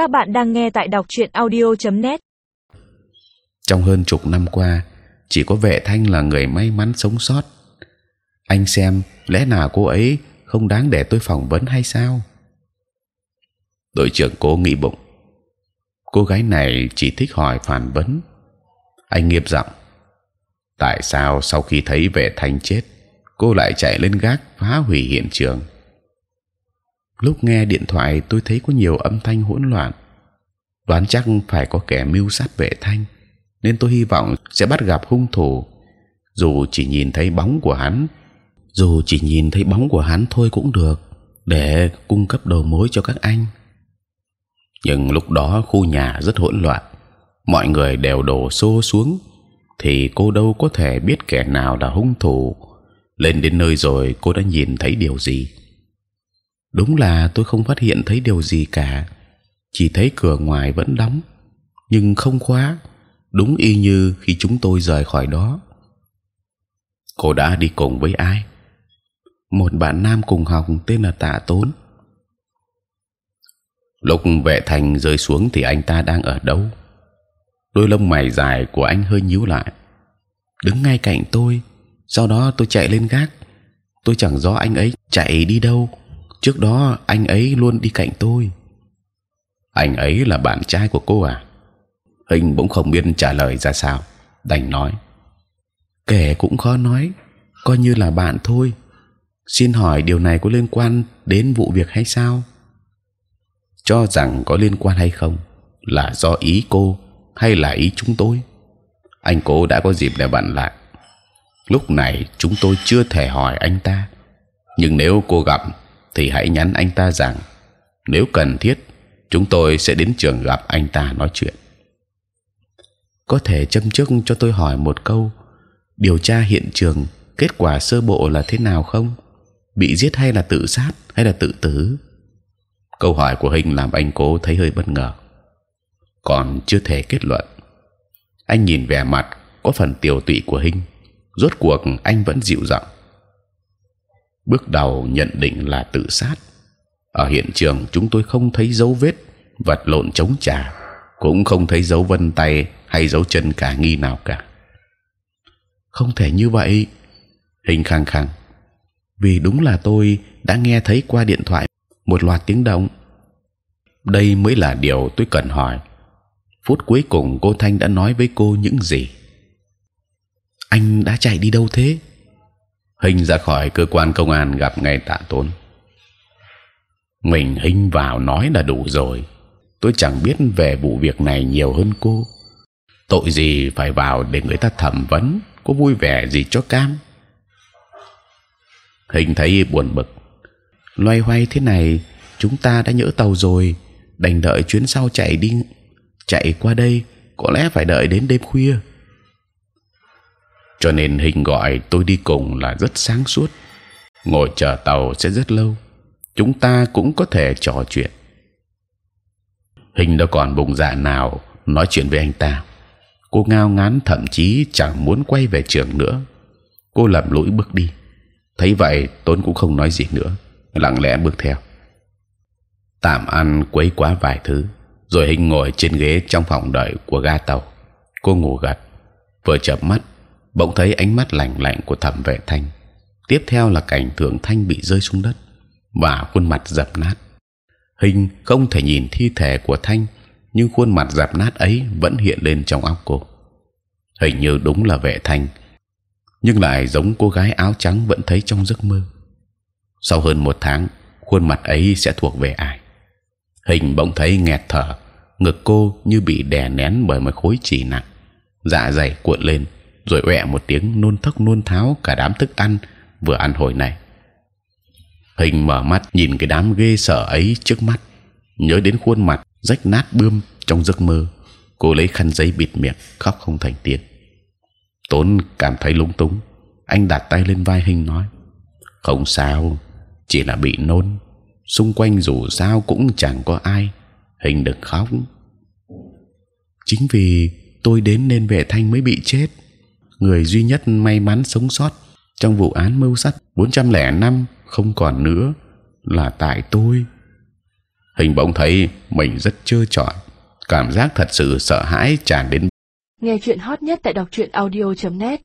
Các bạn đang nghe tại đọc truyện audio.net. Trong hơn chục năm qua, chỉ có vệ thanh là người may mắn sống sót. Anh xem, lẽ nào cô ấy không đáng để tôi phỏng vấn hay sao? Đội trưởng cố nghĩ bụng. Cô gái này chỉ thích hỏi phản vấn. Anh nghiêm giọng. Tại sao sau khi thấy vệ thanh chết, cô lại chạy lên gác phá hủy hiện trường? Lúc nghe điện thoại, tôi thấy có nhiều âm thanh hỗn loạn. Đoán chắc phải có kẻ mưu sát vệ thanh, nên tôi hy vọng sẽ bắt gặp hung thủ. Dù chỉ nhìn thấy bóng của hắn, dù chỉ nhìn thấy bóng của hắn thôi cũng được, để cung cấp đầu mối cho các anh. Nhưng lúc đó khu nhà rất hỗn loạn, mọi người đều đổ xô xuống, thì cô đâu có thể biết kẻ nào là hung thủ. Lên đến nơi rồi cô đã nhìn thấy điều gì? Đúng là tôi không phát hiện thấy điều gì cả. Chỉ thấy cửa ngoài vẫn đóng, nhưng không khóa, đúng y như khi chúng tôi rời khỏi đó. Cô đã đi cùng với ai? Một bạn nam cùng học tên là tạ tốn. Lúc vệ thành rơi xuống thì anh ta đang ở đâu? Đôi lông mày dài của anh hơi nhíu lại. Đứng ngay cạnh tôi, sau đó tôi chạy lên gác. Tôi chẳng rõ anh ấy chạy đi đâu trước đó, anh ấy luôn đi cạnh tôi. Anh ấy là bạn trai của cô à? Hình bỗng không biết trả lời ra sao. Đành nói. Kể cũng khó nói, coi như là bạn thôi. Xin hỏi điều này có liên quan đến vụ việc hay sao? Cho rằng có liên quan hay không là do ý cô hay là ý chúng tôi? Anh cố đã có dịp để bạn lại. Lúc này chúng tôi chưa thể hỏi anh ta. Nhưng nếu cô gặp thì hãy nhắn anh ta rằng nếu cần thiết chúng tôi sẽ đến trường gặp anh ta nói chuyện. Có thể châm trước cho tôi hỏi một câu: điều tra hiện trường kết quả sơ bộ là thế nào không? Bị giết hay là tự sát hay là tự tử? Câu hỏi của Hình làm anh cố thấy hơi bất ngờ. Còn chưa thể kết luận. Anh nhìn vẻ mặt có phần tiều tụy của Hình, rốt cuộc anh vẫn dịu giọng bước đầu nhận định là tự sát. Ở hiện trường chúng tôi không thấy dấu vết vật lộn chống trả, cũng không thấy dấu vân tay hay dấu chân cả nghi nào cả. Không thể như vậy. Hình khang khang Vì đúng là tôi đã nghe thấy qua điện thoại một loạt tiếng động. Đây mới là điều tôi cần hỏi. Phút cuối cùng cô Thanh đã nói với cô những gì? Anh đã chạy đi đâu thế? Hình ra khỏi cơ quan công an gặp ngay tạ tốn. Mình hình vào nói là đủ rồi. Tôi chẳng biết về vụ việc này nhiều hơn cô. Tội gì phải vào để người ta thẩm vấn, có vui vẻ gì cho cam? Hình thấy buồn bực. Loay hoay thế này, chúng ta đã nhỡ tàu rồi, đành đợi chuyến sau chạy đi. Chạy qua đây, có lẽ phải đợi đến đêm khuya cho nên hình gọi tôi đi cùng là rất sáng suốt. Ngồi chờ tàu sẽ rất lâu. Chúng ta cũng có thể trò chuyện. Hình đâu còn bụng dạ nào nói chuyện với anh ta. Cô ngao ngán thậm chí chẳng muốn quay về trường nữa. Cô lầm lũi bước đi. Thấy vậy, tốn cũng không nói gì nữa. Lặng lẽ bước theo. Tạm ăn quấy quá vài thứ, rồi hình ngồi trên ghế trong phòng đợi của ga tàu. Cô ngủ gật, vừa chợp mắt bỗng thấy ánh mắt lạnh lạnh của thẩm vệ thanh. Tiếp theo là cảnh thượng thanh bị rơi xuống đất và khuôn mặt dập nát. Hình không thể nhìn thi thể của thanh, nhưng khuôn mặt dập nát ấy vẫn hiện lên trong óc cô. Hình như đúng là vệ thanh, nhưng lại giống cô gái áo trắng vẫn thấy trong giấc mơ. Sau hơn một tháng, khuôn mặt ấy sẽ thuộc về ai? Hình bỗng thấy nghẹt thở, ngực cô như bị đè nén bởi một khối chỉ nặng dạ dày cuộn lên rồi ọe một tiếng nôn thốc nôn tháo cả đám thức ăn vừa ăn hồi này. Hình mở mắt nhìn cái đám ghê sợ ấy trước mắt, nhớ đến khuôn mặt rách nát bươm trong giấc mơ. Cô lấy khăn giấy bịt miệng, khóc không thành tiếng. Tốn cảm thấy lúng túng, anh đặt tay lên vai Hình nói: không sao, chỉ là bị nôn. Xung quanh dù sao cũng chẳng có ai. Hình đừng khóc. Chính vì tôi đến nên vệ thanh mới bị chết người duy nhất may mắn sống sót trong vụ án mưu sát 405 không còn nữa là tại tôi. Hình bỗng thấy mình rất trơ trọi, cảm giác thật sự sợ hãi tràn đến. Nghe chuyện hot nhất tại đọc truyện audio .net.